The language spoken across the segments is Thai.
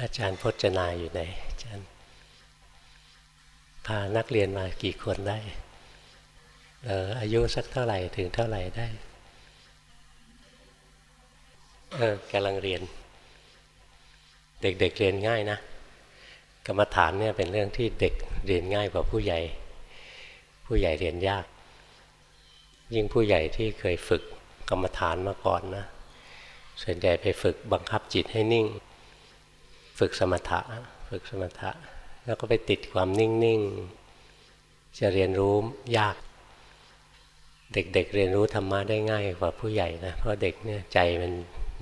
อาจารย์พจนาอยู่ไหนอาจารย์พานักเรียนมากี่คนได้เอออายุสักเท่าไหร่ถึงเท่าไหร่ได้เออกำลังเรียน เด็กๆเเรียนง่ายนะ กรรมฐานเนี่ยเป็นเรื่องที่เด็กเรียนง่ายกว่าผู้ใหญ่ ผู้ใหญ่เรียนยาก ยิ่งผู้ใหญ่ที่เคยฝึกกรรมฐานมาก่อนนะส่วนใหญ่ไปฝึกบังคับจิตให้นิ่ง ฝึกสมถะฝึกสมถะ แล้วก็ไปติดความนิ่ง ๆ จะเรียนรู้ยาก เด็กๆเเรียนรู้ธรรมะได้ง่ายกว่าผู้ใหญ่นะเพราะเด็กเนี่ยใจมัน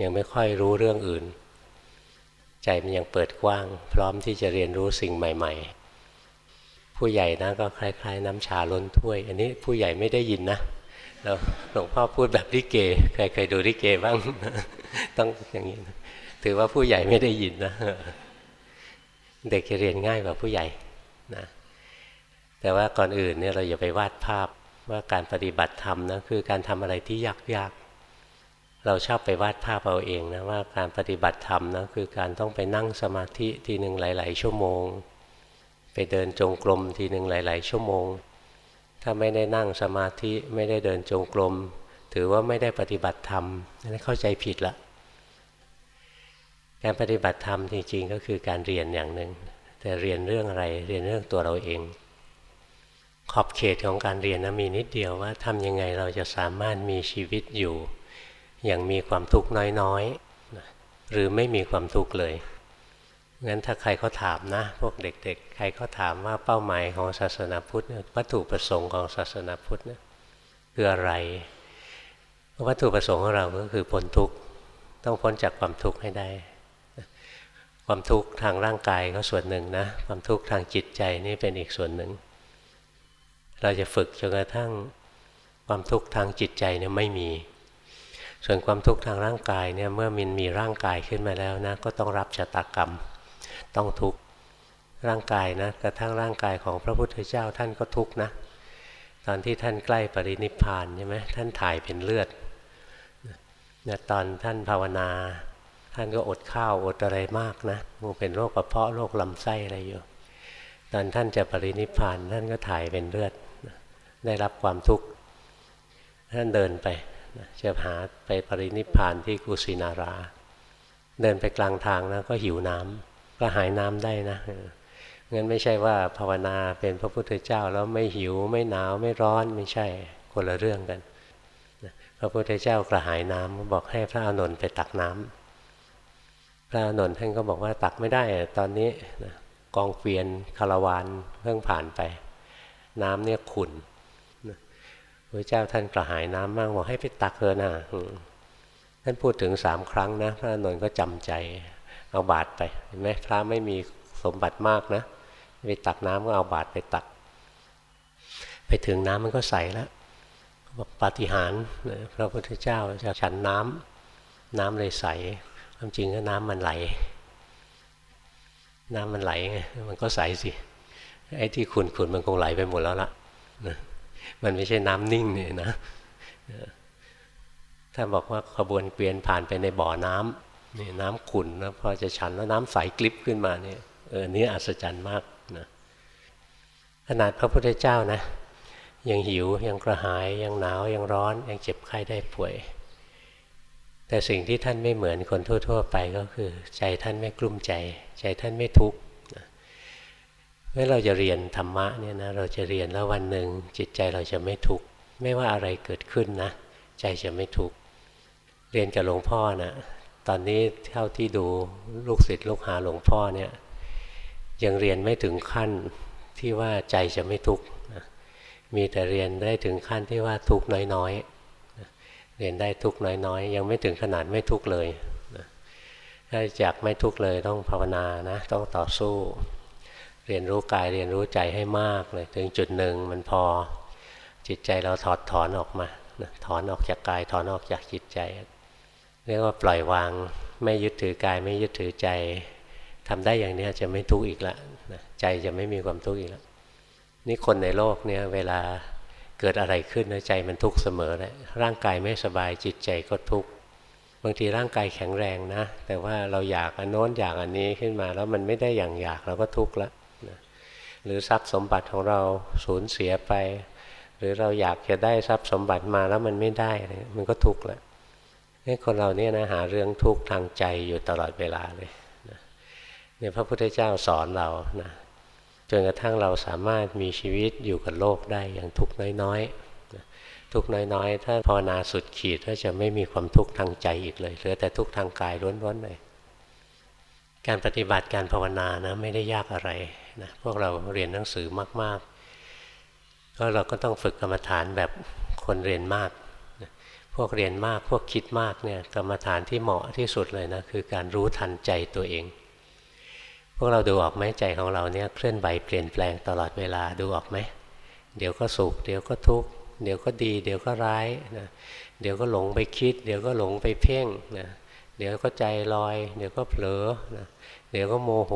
ยังไม่ค่อยรู้เรื่องอื่น ใจมันยังเปิดกว้าง พร้อมที่จะเรียนรู้สิ่งใหม่ ๆ ผู้ใหญ่นะก็คล้ายๆ น้ำชาล้นถ้วย อันนี้ผู้ใหญ่ไม่ได้ยินนะแล้วหลวงพ่อพูดแบบลิเก ใครเคยดูลิเกบ้าง ต้องอย่างนี้นะ ถือว่าผู้ใหญ่ไม่ได้ยินนะ เด็กจะเรียนง่ายกว่าผู้ใหญ่นะแต่ว่าก่อนอื่นเนี่ยเราอย่าไปวาดภาพว่าการปฏิบัติธรรมนะคือการทำอะไรที่ยากๆเราชอบไปวาดภาพเอาเองนะว่าการปฏิบัติธรรมนะคือการต้องไปนั่งสมาธิทีหนึ่งหลาย ๆ ชั่วโมง ไปเดินจงกรมทีหนึ่งหลาย ๆ ชั่วโมง ถ้าไม่ได้นั่งสมาธิไม่ได้เดินจงกรมถือว่าไม่ได้ปฏิบัติธรรมนั่นเข้าใจผิดละ การปฏิบัติธรรมจริงๆ ก็คือการเรียนอย่างหนึ่งแต่เรียนเรื่องอะไรเรียนเรื่องตัวเราเอง ขอบเขตของการเรียนนะมีนิดเดียวว่าทำยังไงเราจะสามารถมีชีวิตอยู่ อย่างมีความทุกข์น้อยๆหรือไม่มีความทุกข์เลยงั้นถ้าใครเขาถามนะ พวกเด็กๆ ใครเขาถามว่าเป้าหมายของศาสนาพุทธวัตถุประสงค์ของศาสนาพุทธเนี่ยคืออะไร วัตถุประสงค์ของเราก็คือพ้นทุกข์ต้องพ้นจากความทุกข์ให้ได้ ความทุกข์ทางร่างกายก็ส่วนหนึ่งนะ ความทุกข์ทางจิตใจนี่เป็นอีกส่วนหนึ่ง เราจะฝึกจนกระทั่งความทุกข์ทางจิตใจเนี่ยไม่มี ส่วนความทุกข์ทางร่างกายเนี่ยเมื่อมันมีร่างกายขึ้นมาแล้วนะก็ต้องรับชะตากรรม ต้องทุกข์ร่างกายนะกระทั่งร่างกายของพระพุทธเจ้าท่านก็ทุกข์นะ ตอนที่ท่านใกล้ปรินิพพานใช่ไหมท่านถ่ายเป็นเลือดเนี่ยตอนท่านภาวนา ท่านก็อดข้าวอดอะไรมากนะมันเป็นโรคกระเพาะโรคลำไส้อะไรอยู่ ตอนท่านจะปรินิพานท่านก็ถ่ายเป็นเลือด ได้รับความทุกข์ ท่านเดินไปจะหาไปปรินิพานที่กุสินารา เดินไปกลางทางนะก็หิวน้ำก็หายน้ำได้นะงั้นไม่ใช่ว่าภาวนาเป็นพระพุทธเจ้าแล้วไม่หิวไม่หนาวไม่ร้อนไม่ใช่คนละเรื่องกันพระพุทธเจ้ากระหายน้ำบอกให้พระอานนท์ไปตักน้ำพ ระนนท์ท่านก็บอกว่าตักไม่ได้ตอนนี้กองเกวียนคาราวานเพิ่งผ่านไป น้ำเนี่ยขุ่นพระเจ้าท่านกระหายน้ำมากบอกให้ไปตักเถอะนะท่านพูดถึงสามครั้งนะ พระนนท์ก็จำใจเอาบาตรไปเห็นไหมพระไม่มีสมบัติมากนะไปตักน้ำก็เอาบาตรไปตัก ไปถึงน้ำมันก็ใสแล้วบอกปาฏิหาริย์พระพุทธเจ้าจะฉันน้ำน้ำเลยใส ความจริงก็น้ำมันไหล น้ำมันไหลไงมันก็ใสสิไอ้ที่ขุนขุนมันคงไหลไปหมดแล้วละนะมันไม่ใช่น้ำนิ่งเนี่ยนะ ถ้าบอกว่าขบวนเกวียนผ่านไปในบ่อน้ำนี่น้ำขุ่นแล้วพอจะฉันแล้วน้ำใสกลิบขึ้นมาเนี่ยเออนี่อัศจรรย์มากนะขนาดพระพุทธเจ้านะ ยังหิวยังกระหายยังหนาวยังร้อนยังเจ็บไข้ได้ป่วย แต่สิ่งที่ท่านไม่เหมือนคนทั่ว ๆ ไปก็คือ ใจท่านไม่กลุ้มใจ ใจท่านไม่ทุกข์เมื่อเราจะเรียนธรรมะเนี่ยนะเราจะเรียนแล้ววันหนึ่งจิตใจเราจะไม่ทุกข์ไม่ว่าอะไรเกิดขึ้นนะ ใจจะไม่ทุกข์เรียนกับหลวงพ่อนะตอนนี้เท่าที่ดูลูกศิษย์ลูกหาหลวงพ่อเนี่ยยังเรียนไม่ถึงขั้นที่ว่าใจจะไม่ทุกข์มีแต่เรียนได้ถึงขั้นที่ว่าทุกข์น้อยๆ เรียนได้ทุกน้อยๆ ยังไม่ถึงขนาดไม่ทุกเลยถ้าอยากไม่ทุกเลยต้องภาวนานะต้องต่อสู้ เรียนรู้กายเรียนรู้ใจให้มากเลย ถึงจุดหนึ่งมันพอจิตใจเราถอดถอนออกมาถอนออกจากกายถอนออกจากจิตใจ เรียกว่าปล่อยวางไม่ยึดถือกายไม่ยึดถือใจทำได้อย่างนี้จะไม่ทุกข์อีกล้วใจจะไม่มีความทุกข์อีกแล้วนี่คนในโลกเนี่ยเวลา เกิดอะไรขึ้นใจมันทุกข์เสมอเลยร่างกายไม่สบายจิตใจก็ทุกข์บางทีร่างกายแข็งแรงนะ แต่ว่าเราอยากอันโน้นอยากอันนี้ขึ้นมาแล้วมันไม่ได้อย่างอยากเราก็ทุกข์ละนะหรือทรัพย์สมบัติของเราสูญเสียไป หรือเราอยากจะได้ทรัพย์สมบัติมาแล้วมันไม่ได้ มันก็ทุกข์ละนี่คนเราเนี่ยนะหาเรื่องทุกข์ทางใจอยู่ตลอดเวลาเลยนะเนี่ยพระพุทธเจ้าสอนเรานะ จนกระทั่งเราสามารถมีชีวิตอยู่กับโลกได้อย่างทุกข์น้อยๆ ทุกข์น้อยๆ ถ้าภาวนาสุดขีดก็จะไม่มีความทุกข์ทางใจอีกเลย เหลือแต่ทุกข์ทางกายล้วนๆเลย การปฏิบัติการภาวนานะไม่ได้ยากอะไรนะพวกเราเรียนหนังสือมากๆ ก็เราก็ต้องฝึกกรรมฐานแบบคนเรียนมาก พวกเรียนมากพวกคิดมากเนี่ยกรรมฐานที่เหมาะที่สุดเลยนะคือการรู้ทันใจตัวเอง พวกเราดูออกไหมใจของเราเนี่ยเคลื่อนไหวเปลี่ยนแปลงตลอดเวลาดูออกไหมเดี๋ยวก็สุขเดี๋ยวก็ทุกข์เดี๋ยวก็ดี เดี๋ยวก็ร้ายนะเดี๋ยวก็หลงไปคิด เดี๋ยวก็หลงไปเพ่งนะเดี๋ยวก็ใจลอย เดี๋ยวก็เผลอนะเดี๋ยวก็โมโห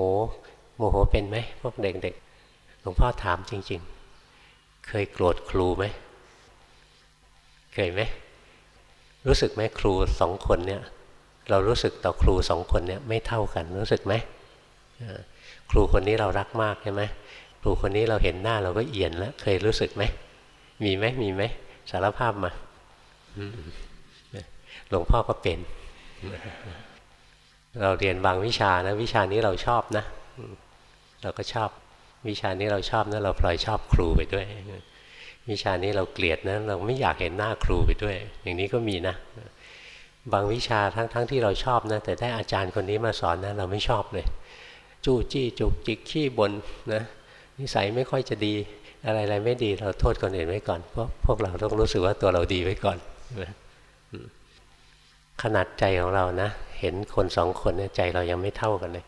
โมโหเป็นไหมพวกเด็กๆหลวงพ่อถามจริง ๆ เคยโกรธครูไหมเคยไหมรู้สึกไหมครูสองคนเนี่ยเรารู้สึกต่อครูสองคนเนี่ยไม่เท่ากันรู้สึกไหม ครูคนนี้เรารักมากใช่ไหมครูคนนี้เราเห็นหน้าเราก็เอียนแล้ว เคยรู้สึกไหม มีไหมมีไหมสารภาพมาหลวงพ่อก็เป็น เราเรียนบางวิชานะ วิชานี้เราชอบนะ เราก็ชอบ วิชานี้เราชอบนะเราพลอยชอบครูไปด้วย วิชานี้เราเกลียดนะ เราไม่อยากเห็นหน้าครูไปด้วย อย่างนี้ก็มีนะ บางวิชาทั้งๆทที่เราชอบนะ แต่ได้อาจารย์คนนี้มาสอนนะ เราไม่ชอบเลย จู้จี้จุกจิกขี้บนนะนิสัยไม่ค่อยจะดีอะไรๆไม่ดีเราโทษคนอื่นไว้ก่อนเพราะพวกเราต้องรู้สึกว่าตัวเราดีไว้ก่อนขนาดใจของเรานะ เห็นคนสองคนเนี่ยใจเรายังไม่เท่ากันเลย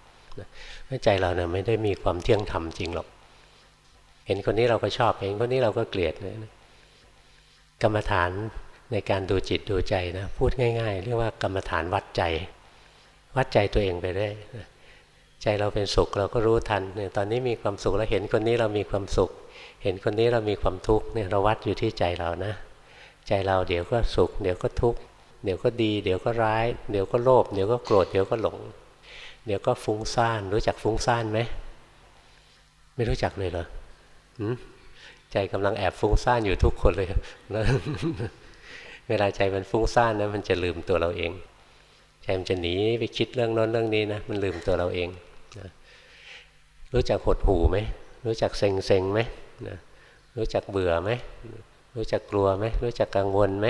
ใจเราเนี่ยไม่ได้มีความเที่ยงธรรมจริงหรอก เห็นคนนี้เราก็ชอบเห็นคนนี้เราก็เกลียดเลยกรรมฐานในการดูจิตดูใจนะพูดง่าย ๆ เรียกว่ากรรมฐานวัดใจ วัดใจตัวเองไปได้ ใจเราเป็นสุขเราก็รู้ทันเนี่ยตอนนี้มีความสุขเราเห็นคนนี้เรามีความสุข เห็นคนนี้เรามีความทุกข์เนี่ยเราวัดอยู่ที่ใจเรานะ ใจเราเดี๋ยวก็สุข เดี๋ยวก็ทุกข์เดี๋ยวก็ดี เดี๋ยวก็ร้าย เดี๋ยวก็โลภเดี๋ยวก็โกรธเดี๋ยวก็หลง เดี๋ยวก็ฟุ้งซ่านรู้จักฟุ้งซ่านไหมไม่รู้จักเลยเหรอใจกำลังแอบฟุ้งซ่านอยู่ทุกคนเลยแล้วเวลาใจมันฟุ้งซ่านนะมันจะลืมตัวเราเองใจมันจะหนีไปคิดเรื่องน้นเรื่องนี้นะมันลืมตัวเราเอง นะรู้จักหดหูไหมรู้จักเซ็งเซ็งไหมนะรู้จักเบื่อไหมรู้จักกลัวไหมรู้จักกังวลไหม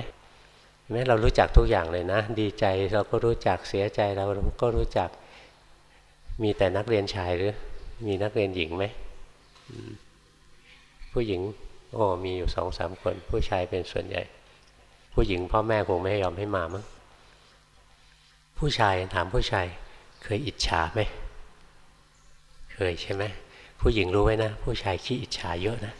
แม้เรารู้จักทุกอย่างเลยนะ ดีใจเราก็รู้จักเสียใจเราก็รู้จักมีแต่นักเรียนชายหรือ มีนักเรียนหญิงไหมผู้หญิงโอ้มีอยู่สองสามคน ผู้ชายเป็นส่วนใหญ่ ผู้หญิงพ่อแม่คงไม่ยอมให้มามั้งผู้ชายถามผู้ชาย เคยอิจฉาไหม เคยใช่ไหมผู้หญิงรู้ไว้นะ ผู้ชายขี้อิจฉาเยอะนะ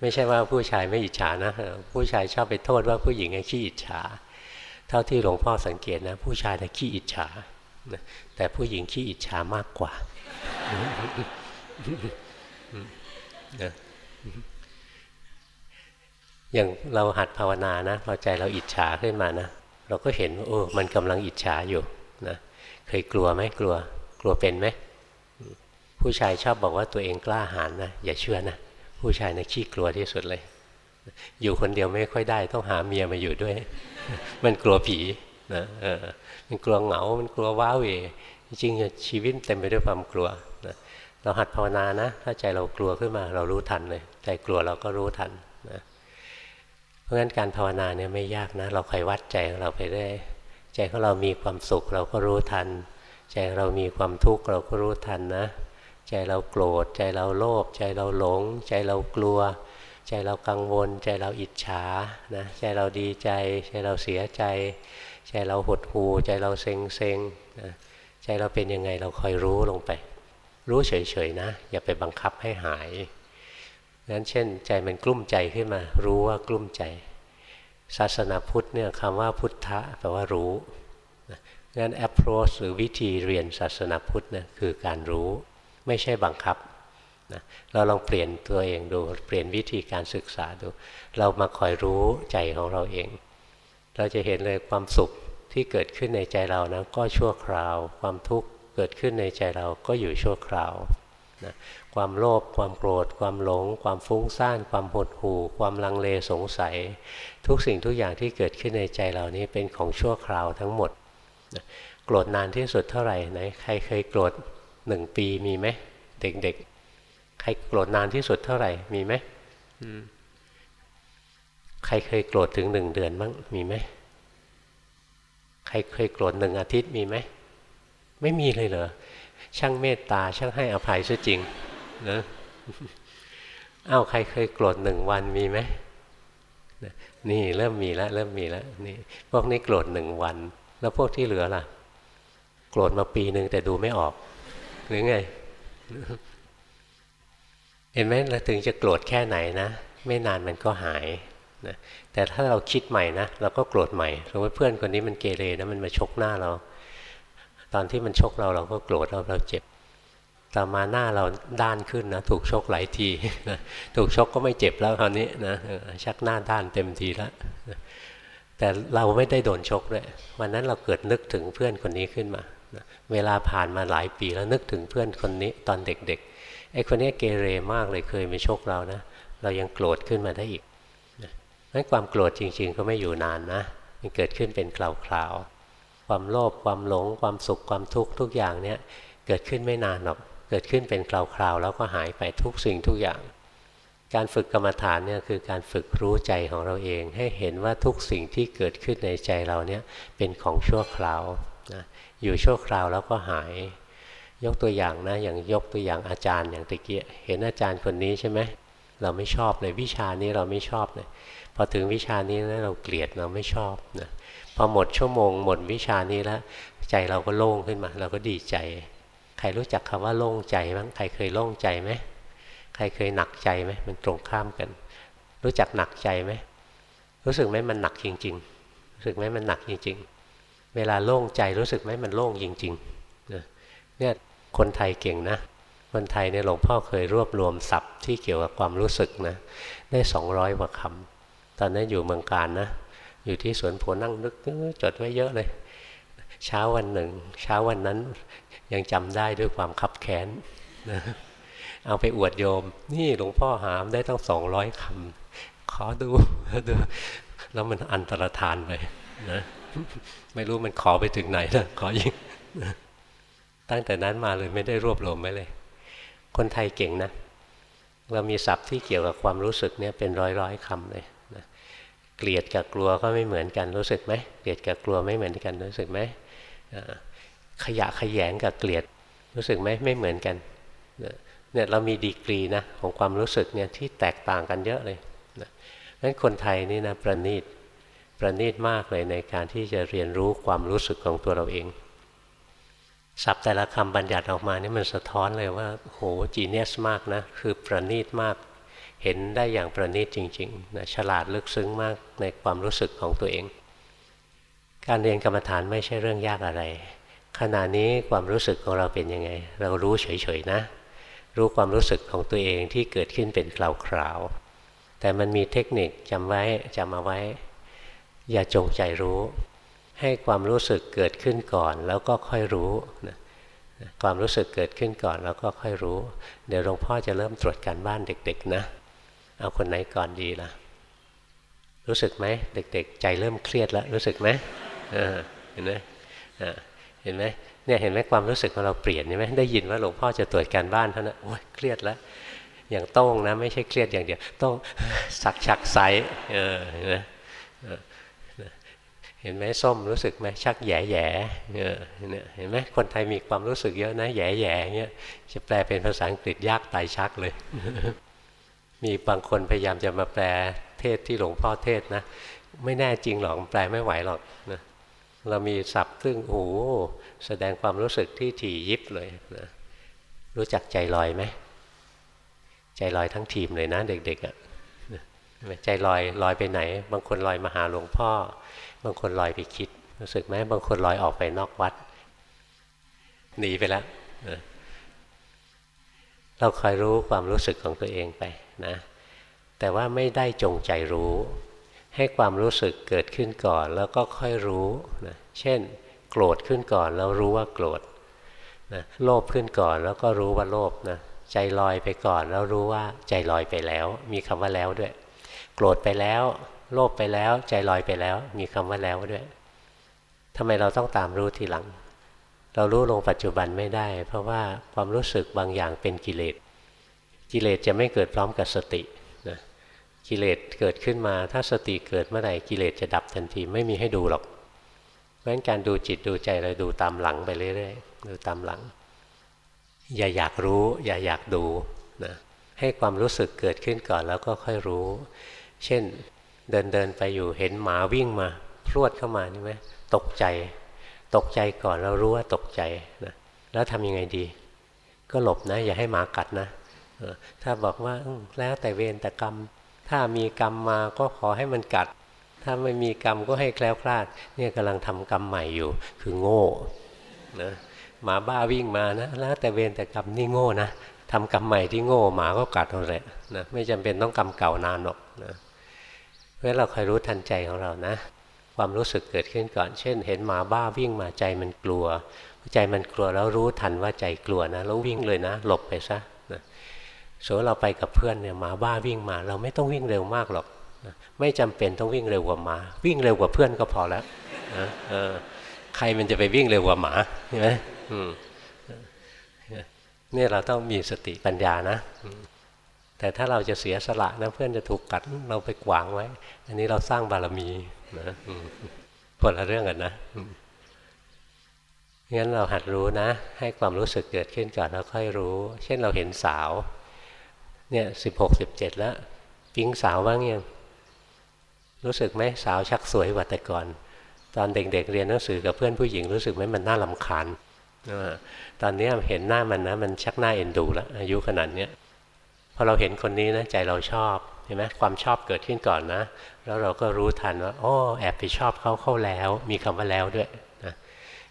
ไม่ใช่ว่าผู้ชายไม่อิจฉานะผู้ชายชอบไปโทษว่าผู้หญิงขี้อิจฉา เท่าที่หลวงพ่อสังเกตนะ ผู้ชายแต่ขี้อิจฉาแต่ผู้หญิงขี้อิจฉามากกว่าอย่างเราหัดภาวนานะพอใจเราอิจฉาขึ้นมานะ เราก็เห็นว่าโอ้มันกำลังอิจฉาอยู่นะเคยกลัวไหมกลัว กลัวเป็นไหมผู้ชายชอบบอกว่าตัวเองกล้าหาญนะอย่าเชื่อนะผู้ชายนะขี้กลัวที่สุดเลย อยู่คนเดียวไม่ค่อยได้ ต้องหาเมียมาอยู่ด้วย มันกลัวผีนะเออมันกลัวเหงา มันกลัวว้าเวจริงๆชีวิตเต็มไปด้วยความกลัวนะเราหัดภาวนานะ ถ้าใจเรากลัวขึ้นมาเรารู้ทันเลยใจกลัวเราก็รู้ทันนะเพราะงั้นการภาวนาเนี่ยไม่ยากนะ เราคอยวัดใจของเราไปได้ ใจของเรามีความสุขเราก็รู้ทัน ใจเรามีความทุกข์เราก็รู้ทันนะ ใจเราโกรธ ใจเราโลภใจเราหลง ใจเรากลัว ใจเรากังวล ใจเราอิจฉานะใจเราดีใจ ใจเราเสียใจ ใจเราหดหูใจเราเซ็งเซ็งใจเราเป็นยังไงเราคอยรู้ลงไป รู้เฉยๆนะ อย่าไปบังคับให้หายงั้นเช่น ใจมันกลุ้มใจขึ้นมา รู้ว่ากลุ้มใจ ศาสนาพุทธเนี่ยคำว่าพุทธะแปลว่ารู้ งั้น approach หรือวิธีเรียนศาสนาพุทธนี่คือการรู้ไม่ใช่บังคับนะเราลองเปลี่ยนตัวเองดู เปลี่ยนวิธีการศึกษาดู เรามาคอยรู้ใจของเราเอง เราจะเห็นเลยความสุขที่เกิดขึ้นในใจเรานะก็ชั่วคราว ความทุกข์เกิดขึ้นในใจเราก็อยู่ชั่วคราวนะความโลภความโกรธ ความหลง ความฟุ้งซ่าน ความหดหู่ ความลังเลสงสัย ทุกสิ่งทุกอย่างที่เกิดขึ้นในใจเรานี้เป็นของชั่วคราวทั้งหมด โกรธนานที่สุดเท่าไหร่ไหนใครเคยโกรธหนึ่งปีมีไหมเด็กๆ ใครโกรธนานที่สุดเท่าไหร่มีไหมใครเคยโกรธถึงหนึ่งเดือนบ้างมีไหมใครเคยโกรธหนึ่งอาทิตย์มีไหมไม่มีเลยเหรอช่างเมตตาช่างให้อภัยซะจริงนะอ้าวใครเคยโกรธหนึ่งวันมีไหมนี่เริ่มมีแล้วเริ่มมีแล้วนี่พวกนี้โกรธหนึ่งวัน แล้วพวกที่เหลือล่ะ โกรธมาปีหนึ่งแต่ดูไม่ออก หรือไง เห็นไหมเราถึงจะโกรธแค่ไหนนะ ไม่นานมันก็หายนะแต่ถ้าเราคิดใหม่นะเราก็โกรธใหม่สมมติเพื่อนคนนี้มันเกเรนะมันมาชกหน้าเรา ตอนที่มันชกเราเราก็โกรธเราเราเจ็บต่อมาหน้าเราด้านขึ้นนะถูกชกหลายทีนะถูกชกก็ไม่เจ็บแล้วคราวนี้นะชักหน้าด้านเต็มทีแล้ว แต่เราไม่ได้โดนชกด้วยวันนั้นเราเกิดนึกถึงเพื่อนคนนี้ขึ้นมา เวลาผ่านมาหลายปีแล้วนึกถึงเพื่อนคนนี้ตอนเด็กๆไอ้คนนี้เกเรมากเลยเคยมาชกเรานะ เรายังโกรธขึ้นมาได้อีกนั้นความโกรธจริง ๆ ก็ไม่อยู่นานนะ มันเกิดขึ้นเป็นคราวๆความโลภความหลง ความสุขความทุกข์ทุกอย่างเนี่ยเกิดขึ้นไม่นานหรอกเกิดขึ้นเป็นคราวๆแล้วก็หายไปทุกสิ่งทุกอย่าง การฝึกกรรมฐานเนี่ยคือการฝึกรู้ใจของเราเอง ให้เห็นว่าทุกสิ่งที่เกิดขึ้นในใจเราเนี่ยเป็นของชั่วคราวนะอยู่ชั่วคราวแล้วก็หาย ยกตัวอย่างนะอย่างยกตัวอย่างอาจารย์อย่างตะเกียเห็นอาจารย์คนนี้ใช่ไหมเราไม่ชอบเลยวิชานี้เราไม่ชอบเลยพอถึงวิชานี้แล้วเราเกลียดเราไม่ชอบนะพอหมดชั่วโมงหมดวิชานี้แล้วใจเราก็โล่งขึ้นมา เราก็ดีใจ ใครรู้จักคำว่าโล่งใจบ้างใครเคยโล่งใจไหม รเคยหนักใจไหมมันตรงข้ามกัน รู้จักหนักใจไหมรู้สึกไหมมันหนักจริง ๆ รู้สึกไหมมันหนักจริง ๆ เวลาโล่งใจรู้สึกไหมมันโล่งจริงๆเนี่ยคนไทยเก่งนะคนไทยเนี่ยหลวงพ่อเคยรวบรวมศัพท์ที่เกี่ยวกับความรู้สึกนะได้สองร้อยกว่าคำตอนนั้นอยู่เมืองการนะ อยู่ที่สวนโพนั่งนึกจดไว้เยอะเลย เช้าวันหนึ่ง เช้าวันนั้นยังจำได้ด้วยความคับแค้นนะ เอาไปอวดโยม นี่หลวงพ่อหามได้ตั้งสองร้อยคำขอดูดู แล้วมันอันตรธานไปนะไม่รู้มันขอไปถึงไหนนะขอยิงตั้งแต่นั้นมาเลยไม่ได้รวบรวมไว้เลย คนไทยเก่งนะ เรามีศัพท์ที่เกี่ยวกับความรู้สึกเนี่ยเป็นร้อยร้อยคำเลยนะเกลียดกับกลัวก็ไม่เหมือนกันรู้สึกไหมเกลียดกับกลัวไม่เหมือนกันรู้สึกไหมขยะขยงกับเกลียดรู้สึกไหมไม่เหมือนกัน เนี่ยเรามีดีกรีนะของความรู้สึกเนี่ยที่แตกต่างกันเยอะเลยนะนั้นคนไทยนี่นะประณีตประณีตมากเลยในการที่จะเรียนรู้ความรู้สึกของตัวเราเองศัพท์แต่ละคำบัญญัติออกมานี่มันสะท้อนเลยว่าโหจีเนียสมากนะคือประณีตมาก เห็นได้อย่างประณีตจริงๆนะฉลาดลึกซึ้งมากในความรู้สึกของตัวเอง การเรียนกรรมฐานไม่ใช่เรื่องยากอะไร ขณะนี้ความรู้สึกของเราเป็นยังไง เรารู้เฉยๆนะ รู้ความรู้สึกของตัวเองที่เกิดขึ้นเป็นคราวๆแต่มันมีเทคนิคจำไว้จำเอาไว้ อย่าจงใจรู้ ให้ความรู้สึกเกิดขึ้นก่อน แล้วก็ค่อยรู้นะความรู้สึกเกิดขึ้นก่อนแล้วก็ค่อยรู้ เดี๋ยวหลวงพ่อจะเริ่มตรวจการบ้านเด็กๆนะ เอาคนไหนก่อนดีล่ะ รู้สึกไหมเด็ก ๆ ใจเริ่มเครียดแล้วรู้สึกไหมเห็นไหมเห็นไหม เนี่ยเห็นไหมความรู้สึกของเราเปลี่ยนใช่ไหมได้ยินว่าหลวงพ่อจะตรวจการบ้านเท่านั้นโอ้ยเครียดแล้วอย่างโต้งนะไม่ใช่เครียดอย่างเดียวต้องสักชักไซเออเห็นไหมเห็นไหมส้มรู้สึกไหมชักแย่แย่เนี่ยเห็นไหมคนไทยมีความรู้สึกเยอะนะแย่แย่เงี้ยจะแปลเป็นภาษาอังกฤษยากตายชักเลย มีบางคนพยายามจะมาแปลเทศที่หลวงพ่อเทศนะ ไม่แน่จริงหรอกแปลไม่ไหวหรอกนะเรามีศัพท์ซึ่งโอ้ แสดงความรู้สึกที่ถี่ยิบเลยนะรู้จักใจลอยไหมใจลอยทั้งทีมเลยนะ เด็กๆอะ่ะใจลอยลอยไปไหน บางคนลอยมาหาหลวงพ่อ บางคนลอยไปคิด รู้สึกไหมบางคนลอยออกไปนอกวัดหนีไปแล้วเราคอยรู้ความรู้สึกของตัวเองไปนะแต่ว่าไม่ได้จงใจรู้ ให้ความรู้สึกเกิดขึ้นก่อน แล้วก็ค่อยรู้นะเช่น โกรธขึ้นก่อนแล้วรู้ว่าโกรธนะโลภขึ้นก่อนแล้วก็รู้ว่าโลภนะใจลอยไปก่อนแล้วรู้ว่าใจลอยไปแล้ว มีคำว่าแล้วด้วย โกรธไปแล้ว โลภไปแล้ว ใจลอยไปแล้ว มีคำว่าแล้วด้วยทำไมเราต้องตามรู้ทีหลัง เรารู้ลงปัจจุบันไม่ได้ เพราะว่าความรู้สึกบางอย่างเป็นกิเลสกิเลสจะไม่เกิดพร้อมกับสตินะกิเลสเกิดขึ้นมาถ้าสติเกิดเมื่อไหร่กิเลสจะดับทันทีไม่มีให้ดูหรอก เพราะฉะนั้นการดูจิตดูใจเราดูตามหลังไปเรื่อยๆดูตามหลัง อย่าอยากรู้ อย่าอยากดูนะให้ความรู้สึกเกิดขึ้นก่อนแล้วก็ค่อยรู้ เช่นเดินเดินไปอยู่เห็นหมาวิ่งมาพรวดเข้ามานี่ไหมตกใจ ตกใจก่อนเรารู้ว่าตกใจนะแล้วทำยังไงดี ก็หลบนะ อย่าให้หมากัดนะถ้าบอกว่าแล้วแต่เวรแต่กรรม ถ้ามีกรรมมาก็ขอให้มันกัด ถ้าไม่มีกรรมก็ให้แคล้วคลาด เนี่ยกำลังทำกรรมใหม่อยู่ คือโง่นะหมาบ้าวิ่งมานะแล้วแต่เวรแต่กรรมนี่โง่นะทำกรรมใหม่ที่โง่หมาก็กัดเราแหละนะไม่จำเป็นต้องกรรมเก่านานหรอกนะเพราะเราคอยรู้ทันใจของเรานะ ความรู้สึกเกิดขึ้นก่อน เช่น เห็นหมาบ้าวิ่งมาใจมันกลัว ใจมันกลัวแล้วรู้ทันว่าใจกลัวนะแล้ววิ่งเลยนะหลบไปซะสมมติเราไปกับเพื่อนเนี่ยหมาบ้าวิ่งมา เราไม่ต้องวิ่งเร็วมากหรอก ไม่จำเป็นต้องวิ่งเร็วกว่าหมา วิ่งเร็วกว่าเพื่อนก็พอแล้วนะใครมันจะไปวิ่งเร็วกว่าหมาใช่ไหมนี่เราต้องมีสติปัญญานะ แต่ถ้าเราจะเสียสละนะเพื่อนจะถูกกัดเราไปกวางไว้ อันนี้เราสร้างบารมีนะคนละเรื่องกันนะงั้นเราหัดรู้นะ ให้ความรู้สึกเกิดขึ้นก่อนแล้วค่อยรู้ เช่นเราเห็นสาว เนี่ยสิบหกสิบเจ็ดแล้ว ปิ๊งสาวบ้างยัง รู้สึกไหมสาวชักสวยกว่าแต่ก่อน ตอนเด็กๆเเรียนหนังสือกับเพื่อนผู้หญิงรู้สึกไหมมันน่าลำคาญตอนนี้เห็นหน้ามันนะมันชักหน้าเอ็นดูแล้วอายุขนาดนี้พอเราเห็นคนนี้นะใจเราชอบเห็นไหมความชอบเกิดขึ้นก่อนนะ แล้วเราก็รู้ทันว่าโอ้แอบไปชอบเขาเข้าแล้ว มีคำว่าแล้วด้วยนะ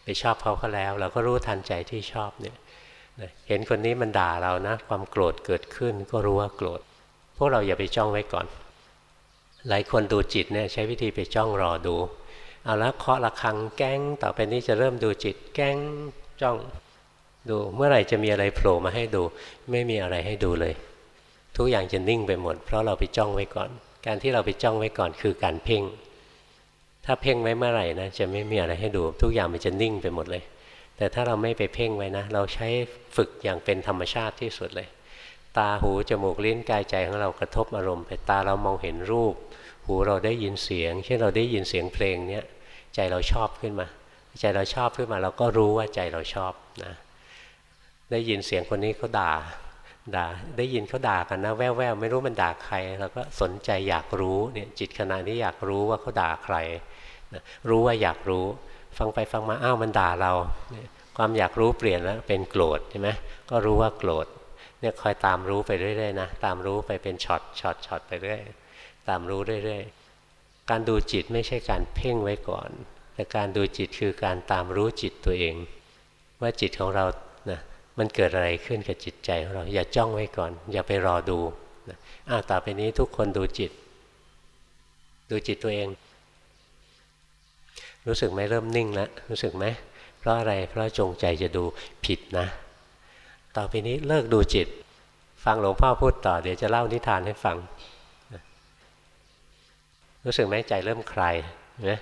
ไปชอบเขาเข้าแล้ว เราก็รู้ทันใจที่ชอบเนี่ยเห็นคนนี้มันด่าเรานะ ความโกรธเกิดขึ้นก็รู้ว่าโกรธ พวกเราอย่าไปจ้องไว้ก่อน หลายคนดูจิตเนี่ยใช้วิธีไปจ้องรอดู เอาละเคาะระฆังแก้งต่อไปนี้จะเริ่มดูจิตแก้งจ้องดูเมื่อไหร่จะมีอะไรโผล่มาให้ดู ไม่มีอะไรให้ดูเลย ทุกอย่างจะนิ่งไปหมด เพราะเราไปจ้องไว้ก่อน การที่เราไปจ้องไว้ก่อนคือการเพ่ง ถ้าเพ่งไว้เมื่อไหร่นะจะไม่มีอะไรให้ดู ทุกอย่างมันจะนิ่งไปหมดเลย แต่ถ้าเราไม่ไปเพ่งไว้นะ เราใช้ฝึกอย่างเป็นธรรมชาติที่สุดเลย ตาหูจมูกลิ้นกายใจของเรากระทบอารมณ์ไปตาเรามองเห็นรูป หูเราได้ยินเสียง เช่นเราได้ยินเสียงเพลงเนี้ยใจเราชอบขึ้นมา ใจเราชอบขึ้นมา เราก็รู้ว่าใจเราชอบนะได้ยินเสียงคนนี้เขาด่าด่าได้ยินเขาด่ากันนะแว่วๆไม่รู้มันด่าใครเราก็สนใจอยากรู้เนี่ยจิตขณะนี้อยากรู้ว่าเขาด่าใครนะรู้ว่าอยากรู้ ฟังไปฟังมาอ้าวมันด่าเราความอยากรู้เปลี่ยนแล้วเป็นโกรธใช่ไหมก็รู้ว่าโกรธเนี่ยคอยตามรู้ไปเรื่อยๆนะตามรู้ไปเป็นช็อตช็อตช็อตไปเรื่อย ตามรู้เรื่อยๆ การดูจิตไม่ใช่การเพ่งไว้ก่อน แต่การดูจิตคือการตามรู้จิตตัวเอง ว่าจิตของเรานะมันเกิดอะไรขึ้นกับจิตใจของเรา อย่าจ้องไว้ก่อน อย่าไปรอดูนะอ้าวต่อไปนี้ทุกคนดูจิต ดูจิตตัวเอง รู้สึกไหมเริ่มนิ่งแล้วรู้สึกไหมเพราะอะไรเพราะจงใจจะดูผิดนะ ต่อไปนี้เลิกดูจิต ฟังหลวงพ่อพูดต่อเดี๋ยวจะเล่านิทานให้ฟัง รู้สึกไหมใจเริ่มคลายนะ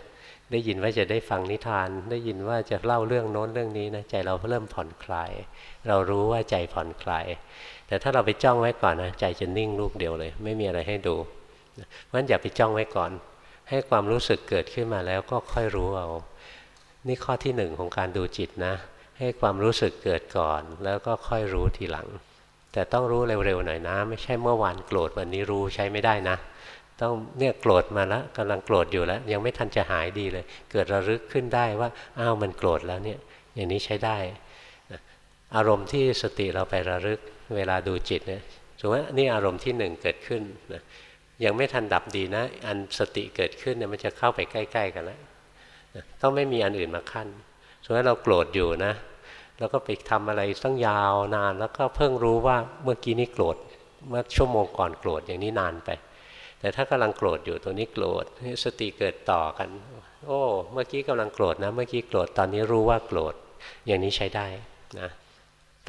ได้ยินว่าจะได้ฟังนิทาน ได้ยินว่าจะเล่าเรื่องโน้นเรื่องนี้นะใจเราเริ่มผ่อนคลาย เรารู้ว่าใจผ่อนคลาย แต่ถ้าเราไปจ้องไว้ก่อนนะใจจะนิ่งลูกเดียวเลย ไม่มีอะไรให้ดูเพราะฉะนั้นอย่าไปจ้องไว้ก่อน ให้ความรู้สึกเกิดขึ้นมาแล้วก็ค่อยรู้เอานี่ข้อที่หนึ่งของการดูจิตนะ ให้ความรู้สึกเกิดก่อน แล้วก็ค่อยรู้ทีหลัง แต่ต้องรู้เร็วๆหน่อยนะ ไม่ใช่เมื่อวานโกรธวันนี้รู้ใช้ไม่ได้นะ ต้องเนี่ยโกรธมาแล้วกำลังโกรธอยู่แล้ว ยังไม่ทันจะหายดีเลย เกิดระลึกขึ้นได้ว่าอ้าวมันโกรธแล้วเนี่ยอย่างนี้ใช้ได้อารมณ์ที่สติเราไประลึกเวลาดูจิตเนี่ยสมมติว่านี่อารมณ์ที่หนึ่งเกิดขึ้นนะยังไม่ทันดับดีนะ อันสติเกิดขึ้นเนี่ยมันจะเข้าไปใกล้ ๆ กันแล้วต้องไม่มีอันอื่นมาขั้นส่วนเราโกรธอยู่นะ แล้วก็ไปทำอะไรตั้งยาวนาน แล้วก็เพิ่งรู้ว่าเมื่อกี้นี้โกรธเมื่อชั่วโมงก่อนโกรธอย่างนี้นานไป แต่ถ้ากำลังโกรธอยู่ตัวนี้โกรธสติเกิดต่อกัน โอ้ เมื่อกี้กำลังโกรธนะ เมื่อกี้โกรธตอนนี้รู้ว่าโกรธอย่างนี้ใช้ได้นะ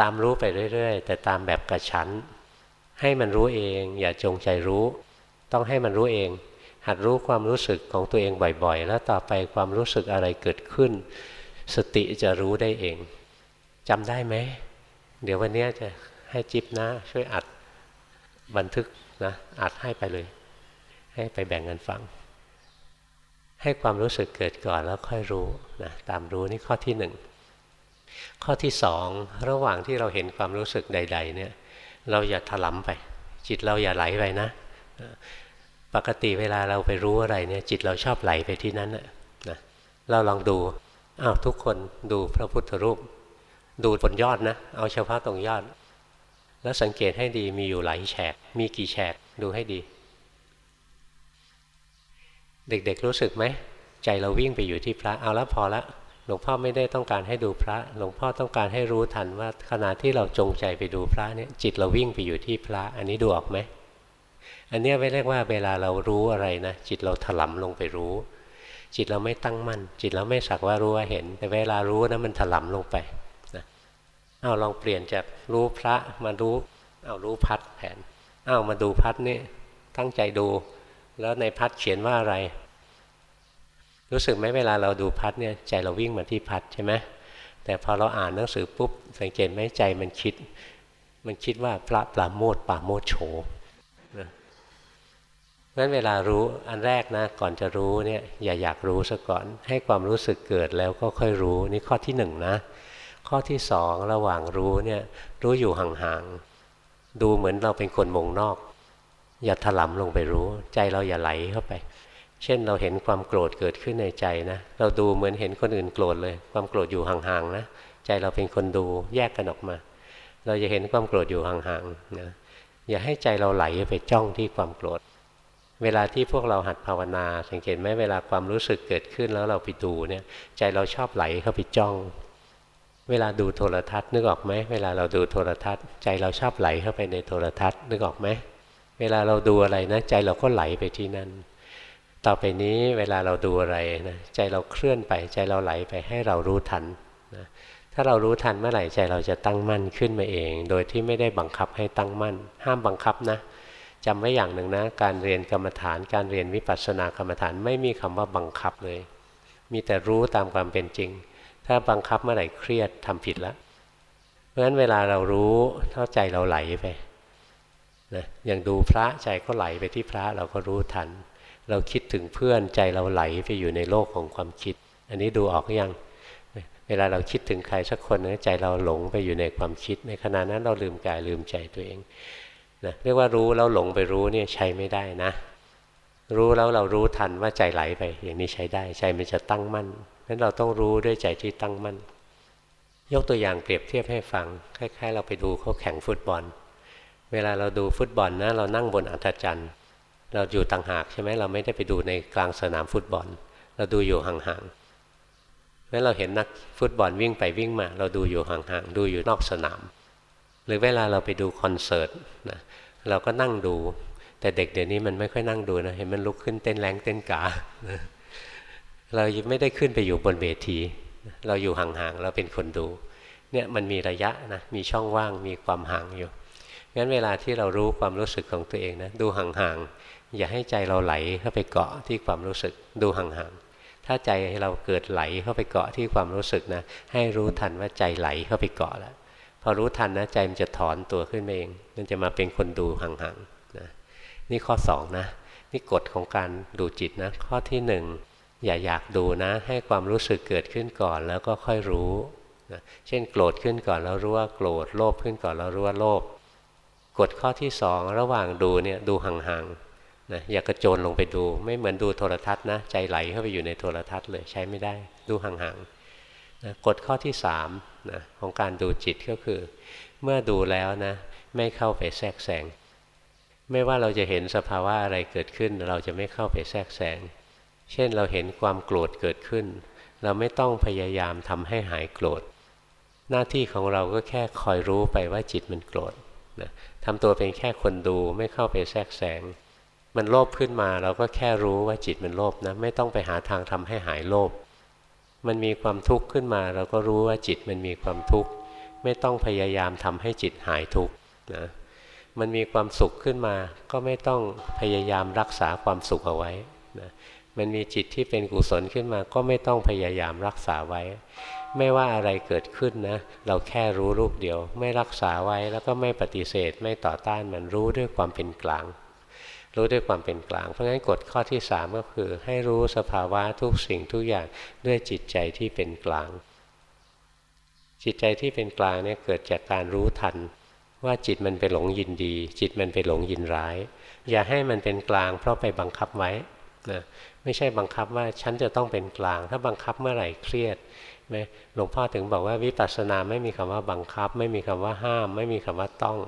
ตามรู้ไปเรื่อย ๆ แต่ตามแบบกระชั้น ให้มันรู้เอง อย่าจงใจรู้ ต้องให้มันรู้เอง หัดรู้ความรู้สึกของตัวเองบ่อยๆ แล้วต่อไปความรู้สึกอะไรเกิดขึ้น สติจะรู้ได้เองจำได้ไหมเดี๋ยววันนี้จะให้จิบนะ ช่วยอัดบันทึกนะอัดให้ไปเลย ให้ไปแบ่งกันฟัง ให้ความรู้สึกเกิดก่อนแล้วค่อยรู้นะตามรู้นี่ข้อที่หนึ่งข้อที่สองระหว่างที่เราเห็นความรู้สึกใด ๆ เนี่ยเราอย่าถลำไป จิตเราอย่าไหลไปนะ ปกติเวลาเราไปรู้อะไรเนี่ยจิตเราชอบไหลไปที่นั้นนะเราลองดูอ้าวทุกคนดูพระพุทธรูป ดูบนยอดนะ เอาเฉพาะตรงยอด แล้วสังเกตให้ดีมีอยู่หลายแฉก มีกี่แฉกดูให้ดี เด็กๆรู้สึกไหมใจเราวิ่งไปอยู่ที่พระเอาแล้วพอล้วหลวงพ่อไม่ได้ต้องการให้ดูพระ หลวงพ่อต้องการให้รู้ทันว่าขณะที่เราจงใจไปดูพระเนี่ยจิตเราวิ่งไปอยู่ที่พระ อันนี้ดูออกไหมอันนี้ไม่เรียกว่าเวลาเรารู้อะไรนะจิตเราถลำลงไปรู้ จิตเราไม่ตั้งมั่น จิตเราไม่สักว่ารู้ว่าเห็น แต่เวลารู้นะมันถลำลงไปนะเอาลองเปลี่ยนจากรู้พระมารู้เอารู้พัดแผนเอามาดูพัดนี่ตั้งใจดู แล้วในพัดเขียนว่าอะไร รู้สึกไหมเวลาเราดูพัดเนี่ยใจเราวิ่งมาที่พัดใช่ไหมแต่พอเราอ่านหนังสือปุ๊บสังเกตไหมใจมันคิด มันคิดว่าพระปราโมทปราโมทโฉนะงั้นเวลารู้อันแรกนะก่อนจะรู้เนี่ยอย่าอยากรู้ซะก่อน ให้ความรู้สึกเกิดแล้วก็ค่อยรู้นี่ข้อที่หนึ่งนะ ข้อที่สองระหว่างรู้เนี่ยรู้อยู่ห่างๆดูเหมือนเราเป็นคนมงนอก อย่าถลำลงไปรู้ ใจเราอย่าไหลเข้าไป เช่นเราเห็นความโกรธเกิดขึ้นในใจนะ เราดูเหมือนเห็นคนอื่นโกรธเลย ความโกรธอยู่ห่างๆนะ ใจเราเป็นคนดูแยกกันออกมา เราจะเห็นความโกรธอยู่ห่างๆนะอย่าให้ใจเราไหลไปจ้องที่ความโกรธ เวลาที่พวกเราหัดภาวนา สังเกตไหมเวลาความรู้สึกเกิดขึ้นแล้วเราไปดูเนี่ย ใจเราชอบไหลเข้าไปจ้อง เวลาดูโทรทัศน์นึกออกไหมเวลาเราดูโทรทัศน์ ใจเราชอบไหลเข้าไปในโทรทัศน์นึกออกไหม เวลาเราดูอะไรนะใจเราก็ไหลไปที่นั่น ต่อไปนี้เวลาเราดูอะไรนะใจเราเคลื่อนไปใจเราไหลไปให้เรารู้ทันนะถ้าเรารู้ทันเมื่อไหร่ใจเราจะตั้งมั่นขึ้นมาเอง โดยที่ไม่ได้บังคับให้ตั้งมั่น ห้ามบังคับนะจำไว้อย่างหนึ่งนะ การเรียนกรรมฐานการเรียนวิปัสสนากรรมฐานไม่มีคำว่าบังคับเลย มีแต่รู้ตามความเป็นจริง ถ้าบังคับเมื่อไหร่เครียดทำผิดแล้วเพราะฉะนั้นเวลาเรารู้เท่าใจเราไหลไป นะอย่างดูพระใจก็ไหลไปที่พระเราก็รู้ทัน เราคิดถึงเพื่อนใจเราไหลไปอยู่ในโลกของความคิด อันนี้ดูออกยังเวลาเราคิดถึงใครสักคนใจเราหลงไปอยู่ในความคิด ในขณะนั้นเราลืมกายลืมใจตัวเองนะเรียกว่ารู้แล้วหลงไปรู้เนี่ยใช้ไม่ได้นะ รู้แล้วเรารู้ทันว่าใจไหลไป อย่างนี้ใช้ได้ใจมันจะตั้งมั่นนั้นเราต้องรู้ด้วยใจที่ตั้งมั่น ยกตัวอย่างเปรียบเทียบให้ฟังคล้ายๆ เราไปดูเขาแข่งฟุตบอล เวลาเราดูฟุตบอลนะเรานั่งบนอัฐจันทร์ เราอยู่ต่างหากใช่ไหมเราไม่ได้ไปดูในกลางสนามฟุตบอล เราดูอยู่ห่างๆแล้วเราเห็นนักฟุตบอลวิ่งไปวิ่งมา เราดูอยู่ห่างๆดูอยู่นอกสนาม หรือเวลาเราไปดูคอนเสิร์ตนะเราก็นั่งดู แต่เด็กเดี๋ยวนี้มันไม่ค่อยนั่งดูนะเห็นมันลุกขึ้นเต้นแรงเต้นกาเราไม่ได้ขึ้นไปอยู่บนเวที เราอยู่ห่างๆเราเป็นคนดูเนี่ยมันมีระยะนะมีช่องว่างมีความห่างอยู่ งั้นเวลาที่เรารู้ความรู้สึกของตัวเองนะดูห่างๆอย่าให้ใจเราไหลเข้าไปเกาะที่ความรู้สึกดูห่างๆถ้าใจเราเกิดไหลเข้าไปเกาะที่ความรู้สึกนะให้รู้ทันว่าใจไหลเข้าไปเกาะแล้วพอรู้ทันนะใจมันจะถอนตัวขึ้นมาเอง มันจะมาเป็นคนดูห่างๆนะนี่ข้อสองนะนี่กฎของการดูจิตนะข้อที่หนึ่งอย่าอยากดูนะ ให้ความรู้สึกเกิดขึ้นก่อนแล้วก็ค่อยรู้นะเช่นโกรธขึ้นก่อนแล้วรู้ว่าโกรธโลภขึ้นก่อนแล้วรู้ว่าโลภ กฎข้อที่สองระหว่างดูเนี่ยดูห่างๆนะอย่ากระโจนลงไปดู ไม่เหมือนดูโทรทัศน์นะใจไหลเข้าไปอยู่ในโทรทัศน์เลยใช้ไม่ได้ ดูห่างๆนะกฎข้อที่สามนะของการดูจิตก็คือ เมื่อดูแล้วนะไม่เข้าไปแทรกแซงไม่ว่าเราจะเห็นสภาวะอะไรเกิดขึ้น เราจะไม่เข้าไปแทรกแซงเช่นเราเห็นความโกรธเกิดขึ้น เราไม่ต้องพยายามทำให้หายโกรธ หน้าที่ของเราก็แค่คอยรู้ไปว่าจิตมันโกรธ นะทำตัวเป็นแค่คนดูไม่เข้าไปแทรกแซงมันโลภขึ้นมาเราก็แค่รู้ว่าจิตมันโลภนะไม่ต้องไปหาทางทำให้หายโลภมันมีความทุกข์ขึ้นมา เราก็รู้ว่าจิตมันมีความทุกข์ ไม่ต้องพยายามทำให้จิตหายทุกข์นะมันมีความสุขขึ้นมา ก็ไม่ต้องพยายามรักษาความสุขเอาไว้นะมันมีจิตที่เป็นกุศลขึ้นมา ก็ไม่ต้องพยายามรักษาไว้ ไม่ว่าอะไรเกิดขึ้นนะ เราแค่รู้รูปเดียว ไม่รักษาไว้แล้วก็ไม่ปฏิเสธ ไม่ต่อต้านมันรู้ด้วยความเป็นกลาง รู้ด้วยความเป็นกลาง เพราะฉะนั้นกฎข้อที่สามก็คือ ให้รู้สภาวะทุกสิ่งทุกอย่างด้วยจิตใจที่เป็นกลาง จิตใจที่เป็นกลางเนี่ยเกิดจากการรู้ทัน ว่าจิตมันไปหลงยินดี จิตมันไปหลงยินร้าย อย่าให้มันเป็นกลาง เพราะไปบังคับไว้นะ ไม่ใช่บังคับว่าฉันจะต้องเป็นกลาง ถ้าบังคับเมื่อไหร่เครียดไหมหลวงพ่อถึงบอกว่าวิปัสสนาไม่มีคำว่าบังคับ ไม่มีคำว่าห้าม ไม่มีคำว่าต้อง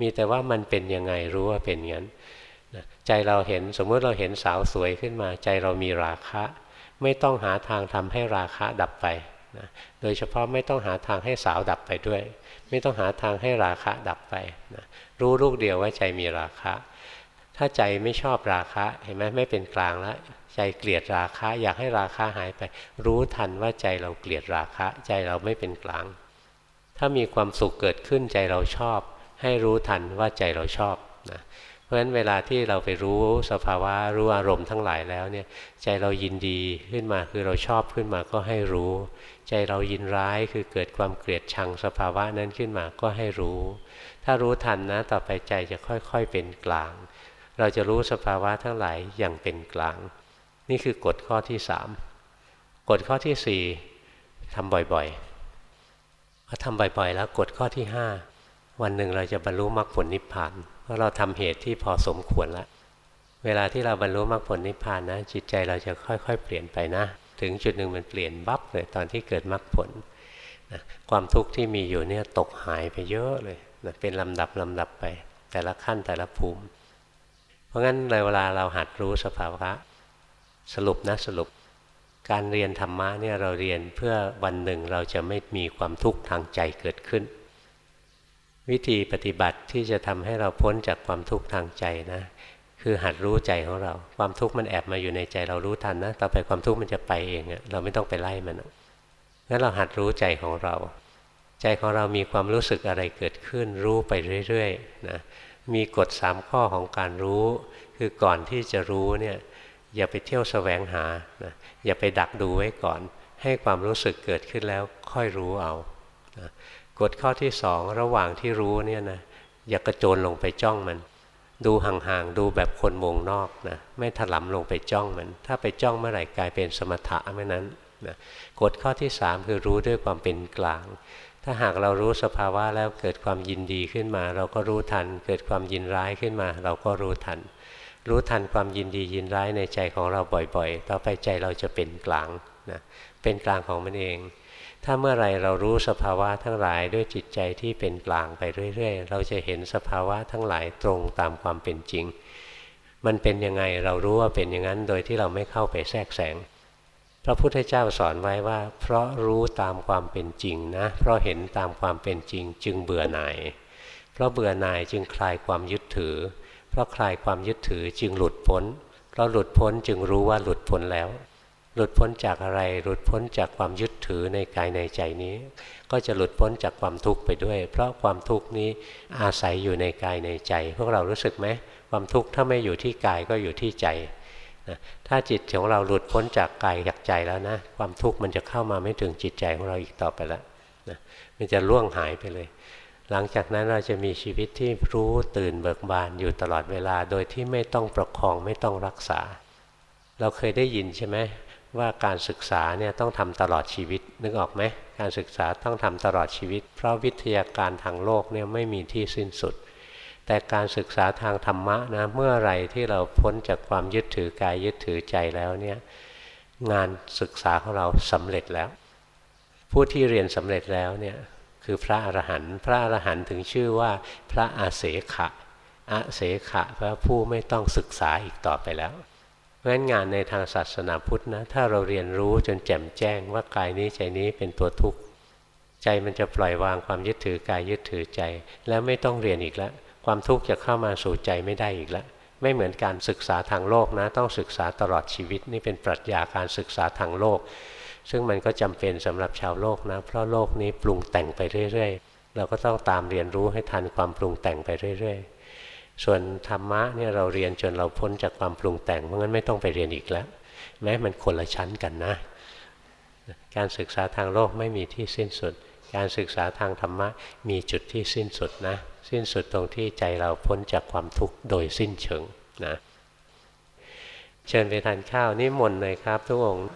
มีแต่ว่ามันเป็นยังไงรู้ว่าเป็นอย่างนั้นใจเราเห็นสมมติเราเห็นสาวสวยขึ้นมา ใจเรามีราคะ ไม่ต้องหาทางทำให้ราคะดับไปนะโดยเฉพาะไม่ต้องหาทางให้สาวดับไปด้วย ไม่ต้องหาทางให้ราคะดับไปนะรู้ลูกเดียวว่าใจมีราคะ ถ้าใจไม่ชอบราคะเห็นไหมไม่เป็นกลางแล้ว ใจเกลียดราคะ อยากให้ราคะหายไป รู้ทันว่าใจเราเกลียดราคะ ใจเราไม่เป็นกลาง ถ้ามีความสุขเกิดขึ้นใจเราชอบ ให้รู้ทันว่าใจเราชอบนะเพราะฉะนั้นเวลาที่เราไปรู้สภาวะรู้อารมณ์ทั้งหลายแล้วเนี่ยใจเรายินดีขึ้นมาคือเราชอบขึ้นมาก็ให้รู้ ใจเรายินร้ายคือเกิดความเกลียดชังสภาวะนั้นขึ้นมาก็ให้รู้ ถ้ารู้ทันนะต่อไปใจจะค่อยๆเป็นกลาง เราจะรู้สภาวะทั้งหลายอย่างเป็นกลาง นี่คือกฎข้อที่สามกฎข้อที่สี่ทำบ่อยๆพอทำบ่อยๆ แล้วกฎข้อที่ห้าวันหนึ่งเราจะบรรลุมรรคผลนิพพาน เพราะเราทำเหตุที่พอสมควรแล้วเวลาที่เราบรรลุมรรคผลนิพพานนะจิตใจเราจะค่อยๆ เปลี่ยนไปนะ ถึงจุดหนึ่งมันเปลี่ยนบับเลยตอนที่เกิดมรรคผลนะความทุกข์ที่มีอยู่เนี่ยตกหายไปเยอะเลยนะเป็นลำดับลำดับไป แต่ละขั้นแต่ละภูมิ เพราะงั้นในเวลาเราหัดรู้สภาวะ สรุปนะสรุป การเรียนธรรมะเนี่ยเราเรียนเพื่อวันหนึ่งเราจะไม่มีความทุกข์ทางใจเกิดขึ้น วิธีปฏิบัติที่จะทำให้เราพ้นจากความทุกข์ทางใจนะ คือหัดรู้ใจของเรา ความทุกข์มันแอบมาอยู่ในใจเรารู้ทันนะต่อไปความทุกข์มันจะไปเองเราไม่ต้องไปไล่มันงั้นเราหัดรู้ใจของเรา ใจของเรามีความรู้สึกอะไรเกิดขึ้น รู้ไปเรื่อยๆนะมีกฎสามข้อของการรู้ คือก่อนที่จะรู้เนี่ย อย่าไปเที่ยวแสวงหานะอย่าไปดักดูไว้ก่อน ให้ความรู้สึกเกิดขึ้นแล้วค่อยรู้เอานะกฎข้อที่สองระหว่างที่รู้เนี่ยนะอย่ากระโจนลงไปจ้องมัน ดูห่างๆดูแบบคนมงนอกนะไม่ถลำลงไปจ้องมัน ถ้าไปจ้องเมื่อไหร่กลายเป็นสมถะเมื่อนั้นนะกฎข้อที่สามคือรู้ด้วยความเป็นกลาง ถ้าหากเรารู้สภาวะแล้วเกิดความยินดีขึ้นมา เราก็รู้ทัน เกิดความยินร้ายขึ้นมา เราก็รู้ทัน รู้ทันความยินดียินร้ายในใจของเราบ่อยๆ ต่อไปใจเราจะเป็นกลางนะเป็นกลางของมันเอง ถ้าเมื่อไรเรารู้สภาวะทั้งหลายด้วยจิตใจที่เป็นกลางไปเรื่อย ๆ เราจะเห็นสภาวะทั้งหลายตรงตามความเป็นจริง มันเป็นยังไงเรารู้ว่าเป็นอย่างนั้นโดยที่เราไม่เข้าไปแทรกแซงพระพุทธเจ้าสอนไว้ว่า เพราะรู้ตามความเป็นจริงนะ เพราะเห็นตามความเป็นจริงจึงเบื่อหน่าย เพราะเบื่อหน่ายจึงคลายความยึดถือ เพราะคลายความยึดถือจึงหลุดพ้น เพราะหลุดพ้นจึงรู้ว่าหลุดพ้นแล้ว หลุดพ้นจากอะไร หลุดพ้นจากความยึดถือในกายในใจนี้ ก็จะหลุดพ้นจากความทุกข์ไปด้วย เพราะความทุกข์นี้อาศัยอยู่ในกายในใจ พวกเรารู้สึกไหมความทุกข์ถ้าไม่อยู่ที่กายก็อยู่ที่ใจนะถ้าจิตของเราหลุดพ้นจากกายจากใจแล้วนะ ความทุกข์มันจะเข้ามาไม่ถึงจิตใจของเราอีกต่อไปแล้วนะมันจะล่วงหายไปเลย หลังจากนั้นเราจะมีชีวิตที่รู้ตื่นเบิกบานอยู่ตลอดเวลา โดยที่ไม่ต้องประคองไม่ต้องรักษา เราเคยได้ยินใช่ไหมว่าการศึกษาเนี่ยต้องทำตลอดชีวิตนึกออกไหมการศึกษาต้องทำตลอดชีวิต เพราะวิทยาการทางโลกเนี่ยไม่มีที่สิ้นสุด แต่การศึกษาทางธรรมะนะเมื่อไรที่เราพ้นจากความยึดถือกายยึดถือใจแล้วเนี่ยงานศึกษาของเราสำเร็จแล้ว ผู้ที่เรียนสำเร็จแล้วเนี่ย คือพระอรหันต์พระอรหันต์ถึงชื่อว่าพระอาเสขะอาเสขะพระผู้ไม่ต้องศึกษาอีกต่อไปแล้วเพราะฉะนั้นงานในทางศาสนาพุทธนะถ้าเราเรียนรู้จนแจ่มแจ้งว่ากายนี้ใจนี้เป็นตัวทุกข์ใจมันจะปล่อยวางความยึดถือกายยึดถือใจ แล้วไม่ต้องเรียนอีกแล้วความทุกข์จะเข้ามาสู่ใจไม่ได้อีกแล้วไม่เหมือนการศึกษาทางโลกนะ ต้องศึกษาตลอดชีวิตนี่เป็นปรัชญาการศึกษาทางโลก ซึ่งมันก็จำเป็นสำหรับชาวโลกนะ เพราะโลกนี้ปรุงแต่งไปเรื่อย ๆ เราก็ต้องตามเรียนรู้ให้ทันความปรุงแต่งไปเรื่อย ๆ ส่วนธรรมะเนี่ยเราเรียนจนเราพ้นจากความปรุงแต่ง เพราะงั้นไม่ต้องไปเรียนอีกแล้ว แม้มันคนละชั้นกันนะ การศึกษาทางโลกไม่มีที่สิ้นสุด การศึกษาทางธรรมะมีจุดที่สิ้นสุดนะ สิ้นสุดตรงที่ใจเราพ้นจากความทุกข์โดยสิ้นเชิงนะ เชิญไปทานข้าวนี่มนเลยครับทุกองค์